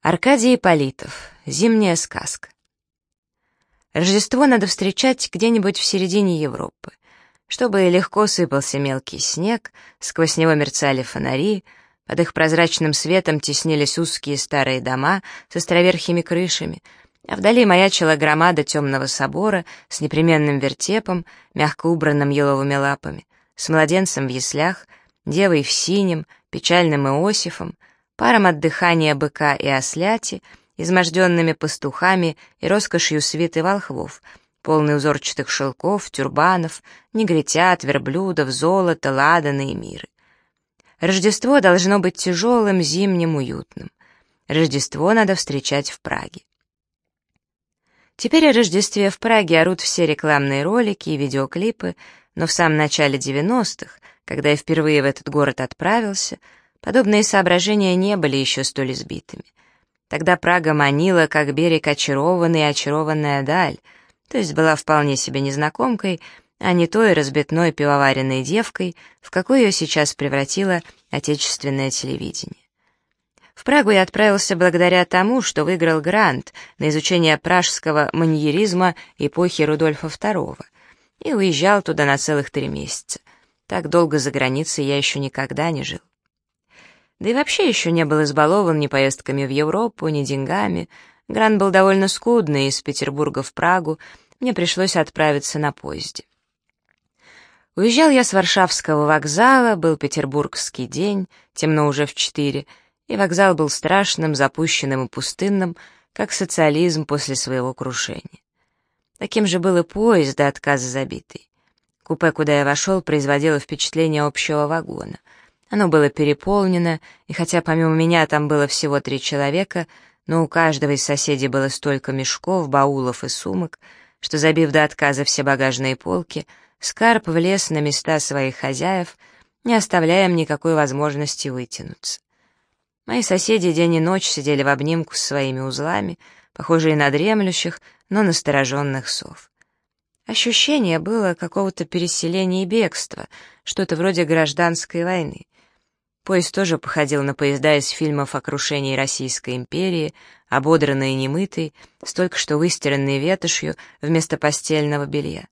Аркадий Ипполитов. Зимняя сказка. Рождество надо встречать где-нибудь в середине Европы, чтобы легко сыпался мелкий снег, сквозь него мерцали фонари, под их прозрачным светом теснились узкие старые дома с островерхими крышами, а вдали маячила громада темного собора с непременным вертепом, мягко убранным еловыми лапами, с младенцем в яслях, девой в синем, печальным Иосифом, паром от дыхания быка и осляти, изможденными пастухами и роскошью свиты волхвов, полный узорчатых шелков, тюрбанов, негритят, верблюдов, золота, ладана и миры. Рождество должно быть тяжелым, зимним, уютным. Рождество надо встречать в Праге. Теперь о Рождестве в Праге орут все рекламные ролики и видеоклипы, но в самом начале 90-х, когда я впервые в этот город отправился — Подобные соображения не были еще столь избитыми. Тогда Прага манила, как берег очарованный и очарованная даль, то есть была вполне себе незнакомкой, а не той разбитной пивоваренной девкой, в какую ее сейчас превратило отечественное телевидение. В Прагу я отправился благодаря тому, что выиграл грант на изучение пражского маньеризма эпохи Рудольфа II и уезжал туда на целых три месяца. Так долго за границей я еще никогда не жил. Да и вообще еще не был избалован ни поездками в Европу, ни деньгами. Грант был довольно скудный, из Петербурга в Прагу мне пришлось отправиться на поезде. Уезжал я с Варшавского вокзала, был петербургский день, темно уже в четыре, и вокзал был страшным, запущенным и пустынным, как социализм после своего крушения. Таким же был и поезд до отказа забитый. Купе, куда я вошел, производило впечатление общего вагона. Оно было переполнено, и хотя помимо меня там было всего три человека, но у каждого из соседей было столько мешков, баулов и сумок, что, забив до отказа все багажные полки, Скарп влез на места своих хозяев, не оставляя им никакой возможности вытянуться. Мои соседи день и ночь сидели в обнимку с своими узлами, похожие на дремлющих, но настороженных сов. Ощущение было какого-то переселения и бегства, что-то вроде гражданской войны. Поезд тоже походил на поезда из фильмов о крушении Российской империи, ободранный и немытый, с только что выстиранной ветошью вместо постельного белья.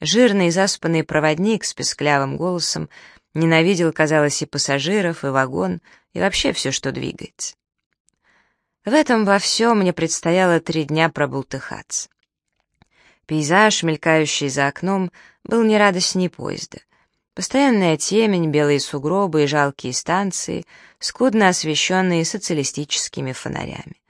Жирный и заспанный проводник с песклявым голосом ненавидел, казалось, и пассажиров, и вагон, и вообще все, что двигается. В этом во всем мне предстояло три дня пробултыхаться. Пейзаж, мелькающий за окном, был не радостней поезда — Постоянная темень, белые сугробы и жалкие станции, скудно освещенные социалистическими фонарями.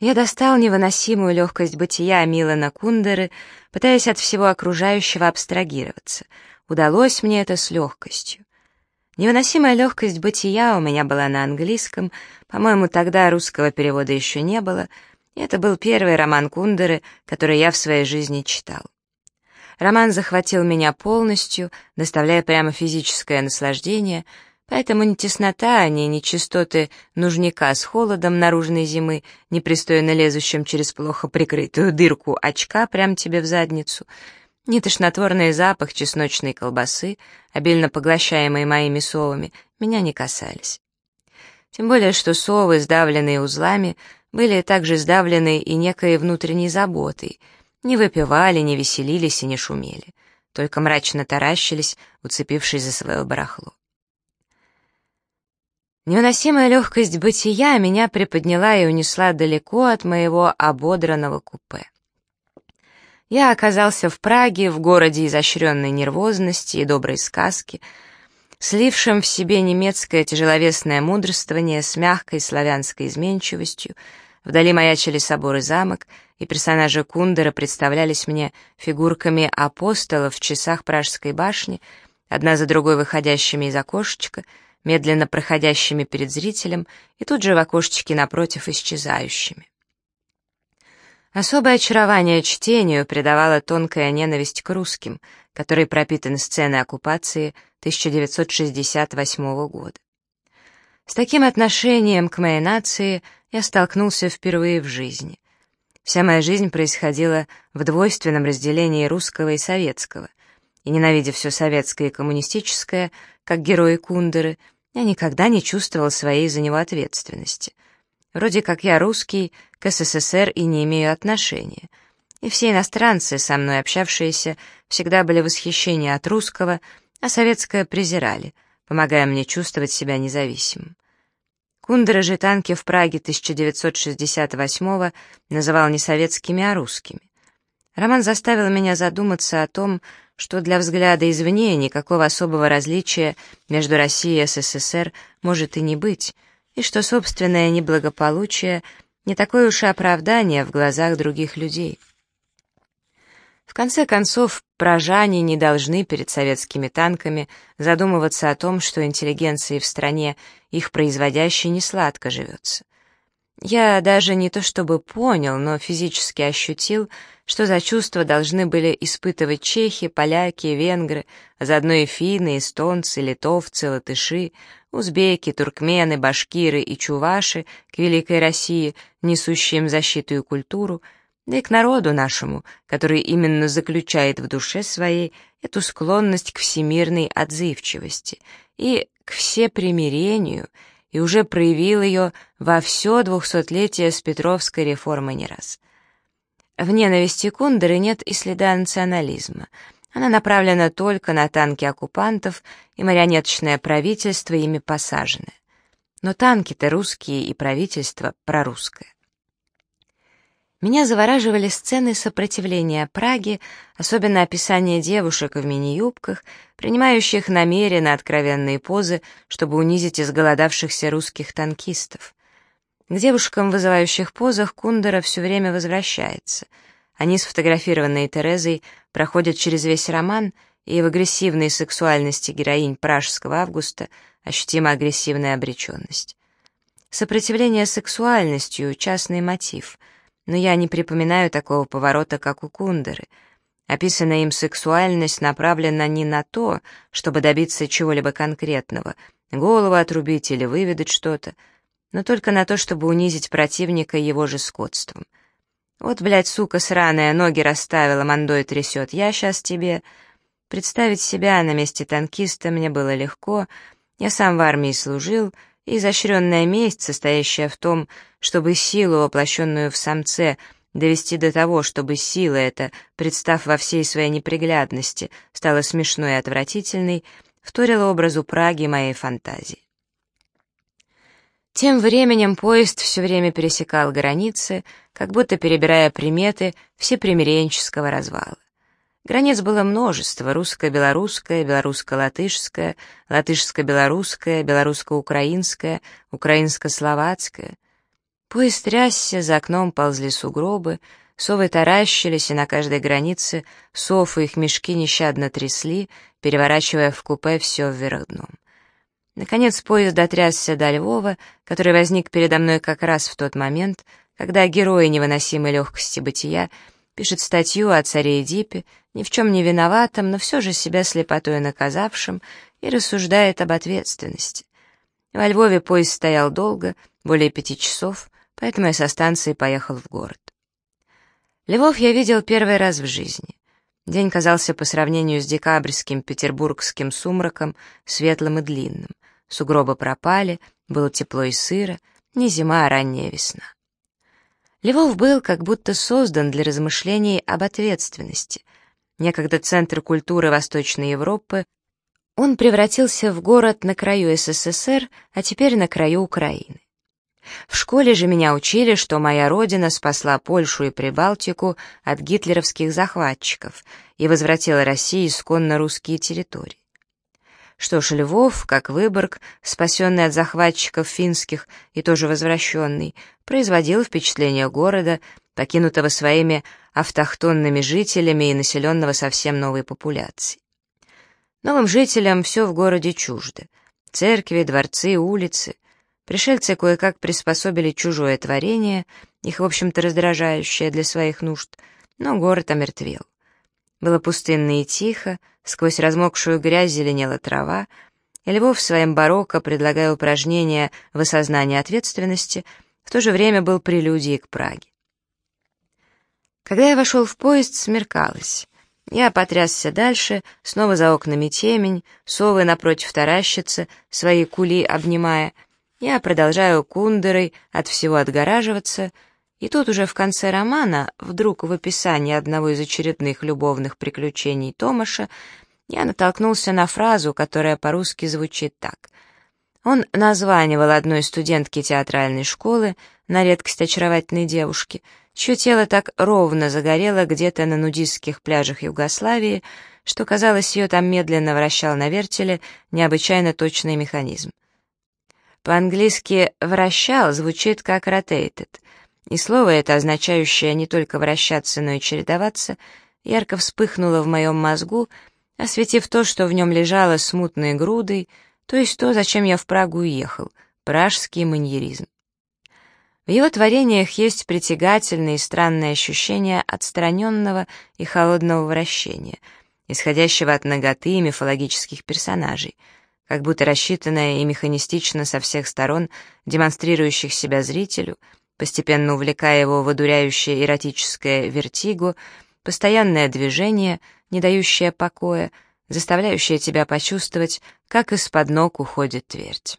Я достал невыносимую легкость бытия Милана Кундеры, пытаясь от всего окружающего абстрагироваться. Удалось мне это с легкостью. Невыносимая легкость бытия у меня была на английском, по-моему, тогда русского перевода еще не было, и это был первый роман Кундеры, который я в своей жизни читал. Роман захватил меня полностью, доставляя прямо физическое наслаждение, поэтому ни теснота, ни нечистоты нужника с холодом наружной зимы, непристойно лезущим через плохо прикрытую дырку очка прямо тебе в задницу, ни тошнотворный запах чесночной колбасы, обильно поглощаемой моими совами, меня не касались. Тем более, что совы, сдавленные узлами, были также сдавлены и некой внутренней заботой — не выпивали, не веселились и не шумели, только мрачно таращились, уцепившись за свое барахло. Невыносимая легкость бытия меня приподняла и унесла далеко от моего ободранного купе. Я оказался в Праге, в городе изощренной нервозности и доброй сказки, слившем в себе немецкое тяжеловесное мудрствование с мягкой славянской изменчивостью, Вдали маячили собор и замок, и персонажи Кундера представлялись мне фигурками апостолов в часах Пражской башни, одна за другой выходящими из окошечка, медленно проходящими перед зрителем и тут же в окошечке напротив исчезающими. Особое очарование чтению придавала тонкая ненависть к русским, которые пропитаны сценой оккупации 1968 года. С таким отношением к моей нации я столкнулся впервые в жизни. Вся моя жизнь происходила в двойственном разделении русского и советского. И ненавидя все советское и коммунистическое, как герои Кундеры, я никогда не чувствовал своей за него ответственности. Вроде как я русский, к СССР и не имею отношения. И все иностранцы, со мной общавшиеся, всегда были в восхищении от русского, а советское презирали, помогая мне чувствовать себя независимым. Кундера танки в Праге 1968 называл не советскими, а русскими. Роман заставил меня задуматься о том, что для взгляда извне никакого особого различия между Россией и СССР может и не быть, и что собственное неблагополучие не такое уж и оправдание в глазах других людей. В конце концов, прожане не должны перед советскими танками задумываться о том, что интеллигенции в стране, их производящей, не сладко живется. Я даже не то чтобы понял, но физически ощутил, что за чувства должны были испытывать чехи, поляки, венгры, а заодно и финны, эстонцы, литовцы, латыши, узбеки, туркмены, башкиры и чуваши к великой России, несущим им защиту и культуру, да и к народу нашему, который именно заключает в душе своей эту склонность к всемирной отзывчивости и к всепримирению, и уже проявил ее во все двухсотлетие с Петровской реформы не раз. В ненависти Кундеры нет и следа национализма. Она направлена только на танки оккупантов и марионеточное правительство, ими посаженное. Но танки-то русские и правительство прорусское. Меня завораживали сцены сопротивления Праги, особенно описание девушек в мини-юбках, принимающих намеренно откровенные позы, чтобы унизить изголодавшихся русских танкистов. К девушкам вызывающих позах Кундера все время возвращается. Они, сфотографированные Терезой, проходят через весь роман, и в агрессивной сексуальности героинь пражского августа ощутима агрессивная обреченность. Сопротивление сексуальностью — частный мотив — но я не припоминаю такого поворота, как у Кундеры. Описанная им сексуальность направлена не на то, чтобы добиться чего-либо конкретного, голову отрубить или выведать что-то, но только на то, чтобы унизить противника его же скотством. Вот, блядь, сука сраная, ноги расставила, мандой трясет, я сейчас тебе... Представить себя на месте танкиста мне было легко, я сам в армии служил, изощренная месть, состоящая в том, чтобы силу, воплощенную в самце, довести до того, чтобы сила эта, представ во всей своей неприглядности, стала смешной и отвратительной, вторила образу Праги моей фантазии. Тем временем поезд все время пересекал границы, как будто перебирая приметы всепримиренческого развала. Границ было множество — русско-белорусская, белорусско-латышская, латышско-белорусская, белорусско-украинская, украинско-словацкая. Поезд трясся, за окном ползли сугробы, совы таращились, и на каждой границе сов и их мешки нещадно трясли, переворачивая в купе все вверх дном. Наконец поезд дотрясся до Львова, который возник передо мной как раз в тот момент, когда герои невыносимой легкости бытия пишет статью о царе Эдипе, ни в чем не виноватом, но все же себя слепотой наказавшим, и рассуждает об ответственности. Во Львове поезд стоял долго, более пяти часов, поэтому я со станции поехал в город. Львов я видел первый раз в жизни. День казался по сравнению с декабрьским петербургским сумраком светлым и длинным. Сугробы пропали, было тепло и сыро, не зима, а ранняя весна. Львов был как будто создан для размышлений об ответственности. Некогда центр культуры Восточной Европы, он превратился в город на краю СССР, а теперь на краю Украины. В школе же меня учили, что моя родина спасла Польшу и Прибалтику от гитлеровских захватчиков и возвратила России исконно русские территории. Что ж, Львов, как Выборг, спасенный от захватчиков финских и тоже возвращенный, производил впечатление города, покинутого своими автохтонными жителями и населенного совсем новой популяцией. Новым жителям все в городе чуждо. Церкви, дворцы, улицы. Пришельцы кое-как приспособили чужое творение, их, в общем-то, раздражающее для своих нужд, но город омертвел. Было пустынно и тихо, сквозь размокшую грязь зеленела трава, и Львов своим барокко, предлагая упражнения в осознании ответственности, в то же время был прелюдией к Праге. Когда я вошел в поезд, смеркалось. Я потрясся дальше, снова за окнами темень, совы напротив таращицы, свои кули обнимая, Я продолжаю кундерой от всего отгораживаться, и тут уже в конце романа, вдруг в описании одного из очередных любовных приключений Томаша, я натолкнулся на фразу, которая по-русски звучит так. Он названивал одной студентке театральной школы, на редкость очаровательной девушке, чье тело так ровно загорело где-то на нудистских пляжах Югославии, что, казалось, ее там медленно вращал на вертеле необычайно точный механизм. По-английски «вращал» звучит как «rotated», и слово это, означающее не только вращаться, но и чередоваться, ярко вспыхнуло в моем мозгу, осветив то, что в нем лежало смутной грудой, то есть то, зачем я в Прагу уехал, пражский маньеризм. В его творениях есть притягательное и странное ощущение отстраненного и холодного вращения, исходящего от ноготы мифологических персонажей — как будто рассчитанная и механистично со всех сторон, демонстрирующих себя зрителю, постепенно увлекая его в одуряющее эротическое вертигу, постоянное движение, не дающее покоя, заставляющее тебя почувствовать, как из-под ног уходит твердь.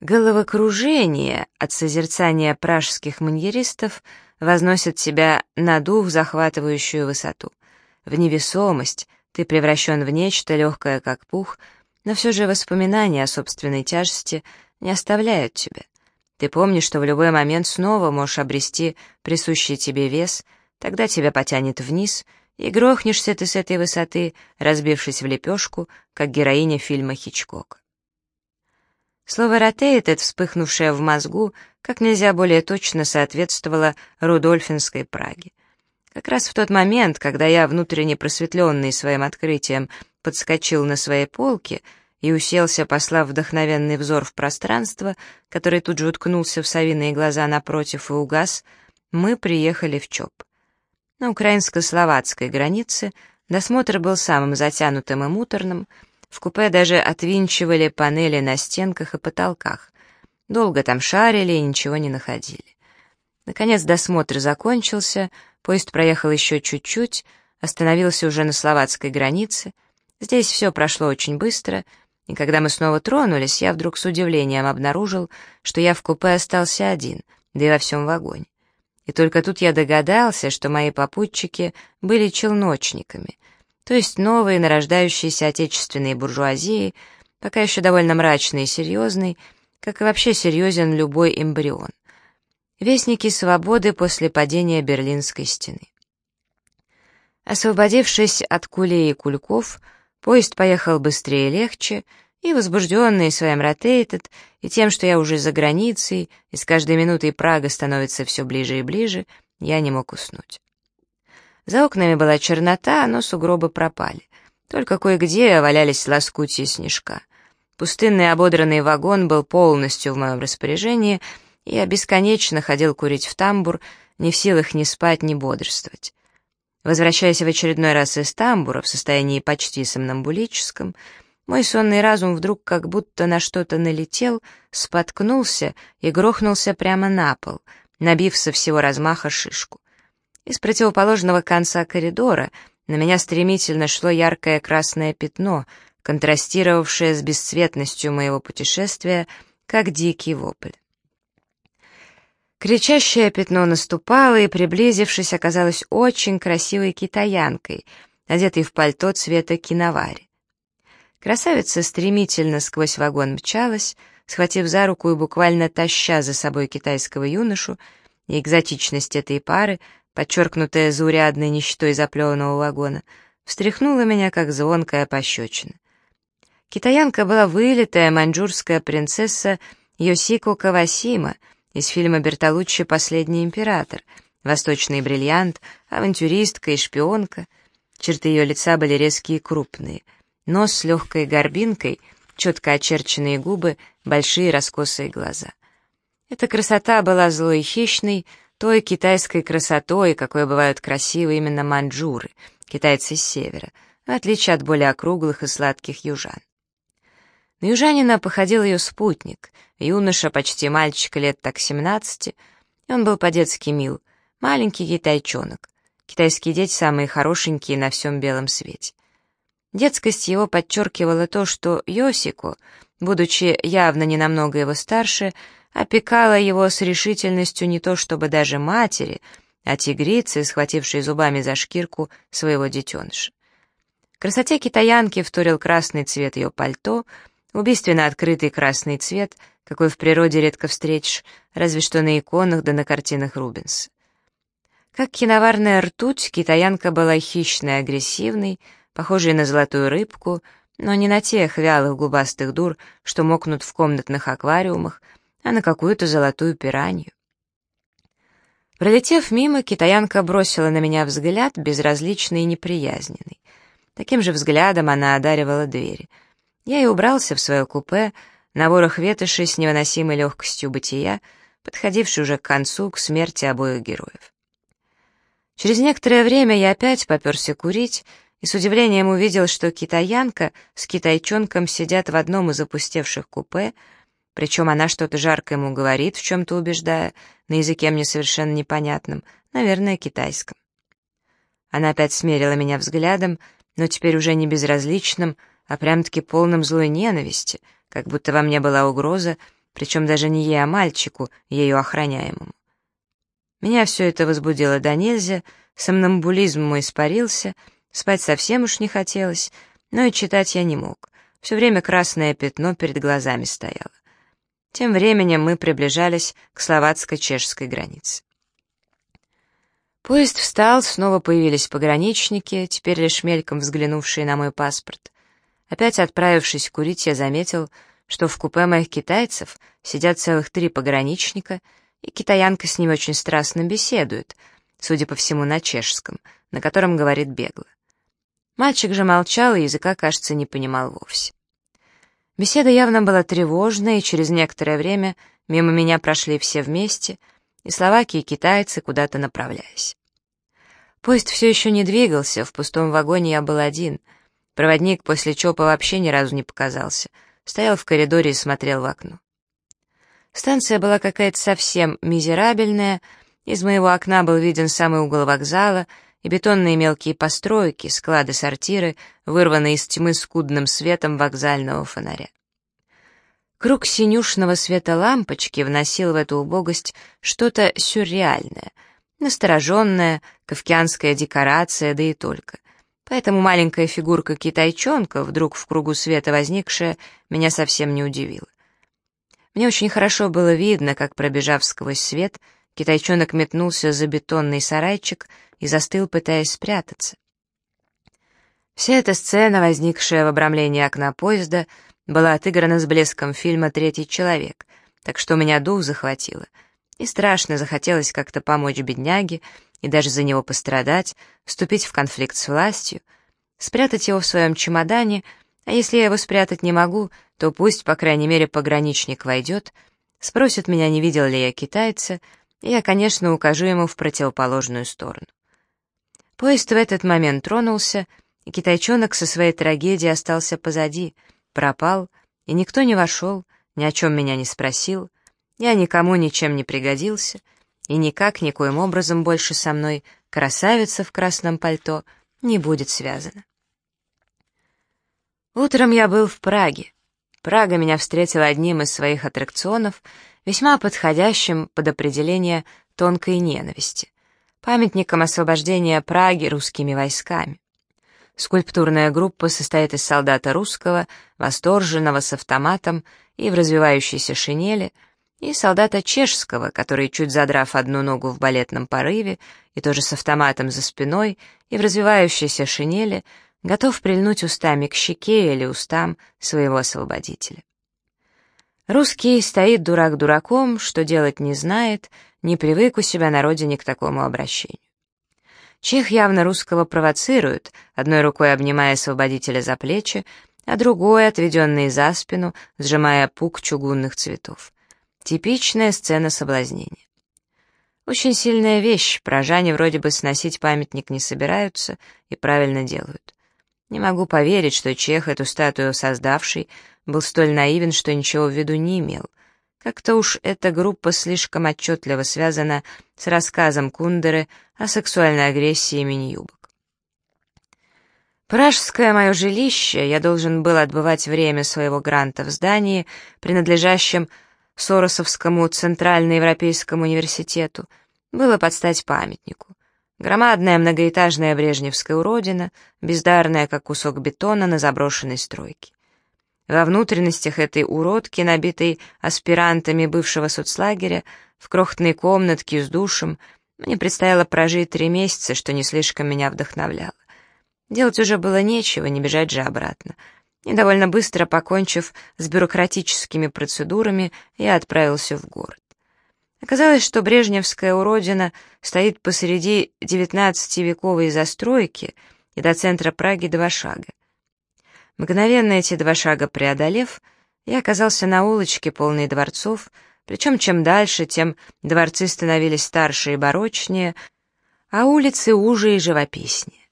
Головокружение от созерцания пражских маньеристов возносит тебя на дух захватывающую высоту, в невесомость, ты превращен в нечто легкое, как пух, но все же воспоминания о собственной тяжести не оставляют тебя. Ты помнишь, что в любой момент снова можешь обрести присущий тебе вес, тогда тебя потянет вниз, и грохнешься ты с этой высоты, разбившись в лепешку, как героиня фильма «Хичкок». Слово «ротейтед», вспыхнувшее в мозгу, как нельзя более точно соответствовало Рудольфинской Праге. Как раз в тот момент, когда я, внутренне просветленный своим открытием, подскочил на своей полке и уселся, послав вдохновенный взор в пространство, который тут же уткнулся в совиные глаза напротив и угас, мы приехали в ЧОП. На украинско-словацкой границе досмотр был самым затянутым и муторным, в купе даже отвинчивали панели на стенках и потолках. Долго там шарили и ничего не находили. Наконец досмотр закончился, Поезд проехал еще чуть-чуть, остановился уже на словацкой границе. Здесь все прошло очень быстро, и когда мы снова тронулись, я вдруг с удивлением обнаружил, что я в купе остался один, да и во всем вагоне. И только тут я догадался, что мои попутчики были челночниками, то есть новые нарождающиеся отечественные буржуазии, пока еще довольно мрачный и серьезный, как и вообще серьезен любой эмбрион. Вестники свободы после падения Берлинской стены. Освободившись от кулей и кульков, поезд поехал быстрее и легче, и, возбужденный своим ротейтед и тем, что я уже за границей, и с каждой минутой Прага становится все ближе и ближе, я не мог уснуть. За окнами была чернота, но сугробы пропали. Только кое-где валялись лоскутья снежка. Пустынный ободранный вагон был полностью в моем распоряжении — я бесконечно ходил курить в тамбур, не в силах ни спать, ни бодрствовать. Возвращаясь в очередной раз из тамбура в состоянии почти сомнамбулическом, мой сонный разум вдруг как будто на что-то налетел, споткнулся и грохнулся прямо на пол, набив со всего размаха шишку. Из противоположного конца коридора на меня стремительно шло яркое красное пятно, контрастировавшее с бесцветностью моего путешествия, как дикий вопль. Кричащее пятно наступало и, приблизившись, оказалось очень красивой китаянкой, одетой в пальто цвета киновари. Красавица стремительно сквозь вагон мчалась, схватив за руку и буквально таща за собой китайского юношу, и экзотичность этой пары, подчеркнутая заурядной нищетой заплеванного вагона, встряхнула меня, как звонкая пощечина. Китаянка была вылитая маньчжурская принцесса Йосико Кавасима — из фильма Бертолуччи «Последний император», восточный бриллиант, авантюристка и шпионка. Черты ее лица были резкие и крупные, нос с легкой горбинкой, четко очерченные губы, большие раскосые глаза. Эта красота была злой и хищной, той китайской красотой, какой бывают красивы именно маньчжуры, китайцы с севера, в отличие от более округлых и сладких южан. На южанина походил ее спутник, юноша, почти мальчик лет так семнадцати, и он был по-детски мил, маленький китайчонок. Китайские дети самые хорошенькие на всем белом свете. Детскость его подчеркивала то, что Йосико будучи явно не намного его старше, опекала его с решительностью не то чтобы даже матери, а тигрицы, схватившей зубами за шкирку своего детеныша. Красоте китаянки вторил красный цвет ее пальто, убийственно открытый красный цвет, какой в природе редко встретишь, разве что на иконах да на картинах Рубенса. Как киноварная ртуть, китаянка была хищной агрессивной, похожей на золотую рыбку, но не на тех вялых губастых дур, что мокнут в комнатных аквариумах, а на какую-то золотую пиранью. Пролетев мимо, китаянка бросила на меня взгляд, безразличный и неприязненный. Таким же взглядом она одаривала двери. Я и убрался в свое купе, на ворох ветоши с невыносимой легкостью бытия, подходивший уже к концу, к смерти обоих героев. Через некоторое время я опять поперся курить и с удивлением увидел, что китаянка с китайчонком сидят в одном из опустевших купе, причем она что-то жарко ему говорит, в чем-то убеждая, на языке мне совершенно непонятном, наверное, китайском. Она опять смерила меня взглядом, но теперь уже не безразличным, а прям-таки полным злой ненависти, как будто во мне была угроза, причем даже не ей, а мальчику, ею охраняемому. Меня все это возбудило до нельзя, сомнамбулизм мой испарился, спать совсем уж не хотелось, но и читать я не мог. Все время красное пятно перед глазами стояло. Тем временем мы приближались к словацко-чешской границе. Поезд встал, снова появились пограничники, теперь лишь мельком взглянувшие на мой паспорт. Опять отправившись курить, я заметил, что в купе моих китайцев сидят целых три пограничника, и китаянка с ними очень страстно беседует, судя по всему, на чешском, на котором говорит бегло. Мальчик же молчал и языка, кажется, не понимал вовсе. Беседа явно была тревожная, и через некоторое время мимо меня прошли все вместе — и словаки, и китайцы, куда-то направляясь. Поезд все еще не двигался, в пустом вагоне я был один. Проводник после ЧОПа вообще ни разу не показался. Стоял в коридоре и смотрел в окно. Станция была какая-то совсем мизерабельная, из моего окна был виден самый угол вокзала и бетонные мелкие постройки, склады-сортиры, вырванные из тьмы скудным светом вокзального фонаря. Круг синюшного света лампочки вносил в эту убогость что-то сюрреальное, настороженная, кавкианская декорация, да и только. Поэтому маленькая фигурка китайчонка, вдруг в кругу света возникшая, меня совсем не удивила. Мне очень хорошо было видно, как, пробежав сквозь свет, китайчонок метнулся за бетонный сарайчик и застыл, пытаясь спрятаться. Вся эта сцена, возникшая в обрамлении окна поезда, была отыграна с блеском фильма «Третий человек», так что меня дух захватило. И страшно захотелось как-то помочь бедняге и даже за него пострадать, вступить в конфликт с властью, спрятать его в своем чемодане, а если я его спрятать не могу, то пусть, по крайней мере, пограничник войдет, спросит меня, не видел ли я китайца, и я, конечно, укажу ему в противоположную сторону. Поезд в этот момент тронулся, и китайчонок со своей трагедией остался позади — пропал, и никто не вошел, ни о чем меня не спросил, я никому ничем не пригодился, и никак, никоим образом больше со мной красавица в красном пальто не будет связана. Утром я был в Праге. Прага меня встретила одним из своих аттракционов, весьма подходящим под определение тонкой ненависти, памятником освобождения Праги русскими войсками. Скульптурная группа состоит из солдата русского, восторженного с автоматом и в развивающейся шинели, и солдата чешского, который, чуть задрав одну ногу в балетном порыве, и тоже с автоматом за спиной, и в развивающейся шинели, готов прильнуть устами к щеке или устам своего освободителя. Русский стоит дурак дураком, что делать не знает, не привык у себя на родине к такому обращению. Чех явно русского провоцирует, одной рукой обнимая освободителя за плечи, а другой, отведенный за спину, сжимая пук чугунных цветов. Типичная сцена соблазнения. Очень сильная вещь, прожане вроде бы сносить памятник не собираются и правильно делают. Не могу поверить, что Чех, эту статую создавший, был столь наивен, что ничего в виду не имел. Как-то уж эта группа слишком отчетливо связана с рассказом Кундеры о сексуальной агрессии мини-юбок. Пражское мое жилище, я должен был отбывать время своего гранта в здании, принадлежащем Соросовскому Центральноевропейскому университету, было под стать памятнику. Громадная многоэтажная брежневская уродина, бездарная, как кусок бетона на заброшенной стройке. Во внутренностях этой уродки, набитой аспирантами бывшего соцлагеря, в крохотной комнатке с душем, мне предстояло прожить три месяца, что не слишком меня вдохновляло. Делать уже было нечего, не бежать же обратно. И довольно быстро, покончив с бюрократическими процедурами, я отправился в город. Оказалось, что Брежневская уродина стоит посреди девятнадцативековой застройки и до центра Праги два шага. Мгновенно эти два шага преодолев, я оказался на улочке, полной дворцов, причем чем дальше, тем дворцы становились старше и барочнее, а улицы уже и живописнее.